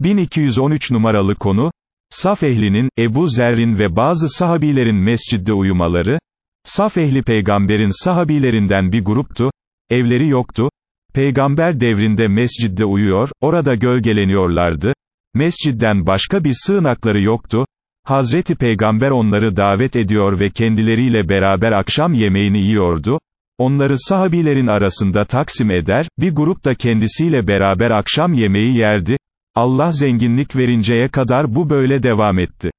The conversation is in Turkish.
1213 numaralı konu, Saf ehlinin, Ebu Zerrin ve bazı sahabilerin mescidde uyumaları, Saf ehli peygamberin sahabilerinden bir gruptu, evleri yoktu, peygamber devrinde mescidde uyuyor, orada gölgeleniyorlardı, mescidden başka bir sığınakları yoktu, Hazreti Peygamber onları davet ediyor ve kendileriyle beraber akşam yemeğini yiyordu, onları sahabilerin arasında taksim eder, bir grup da kendisiyle beraber akşam yemeği yerdi, Allah zenginlik verinceye kadar bu böyle devam etti.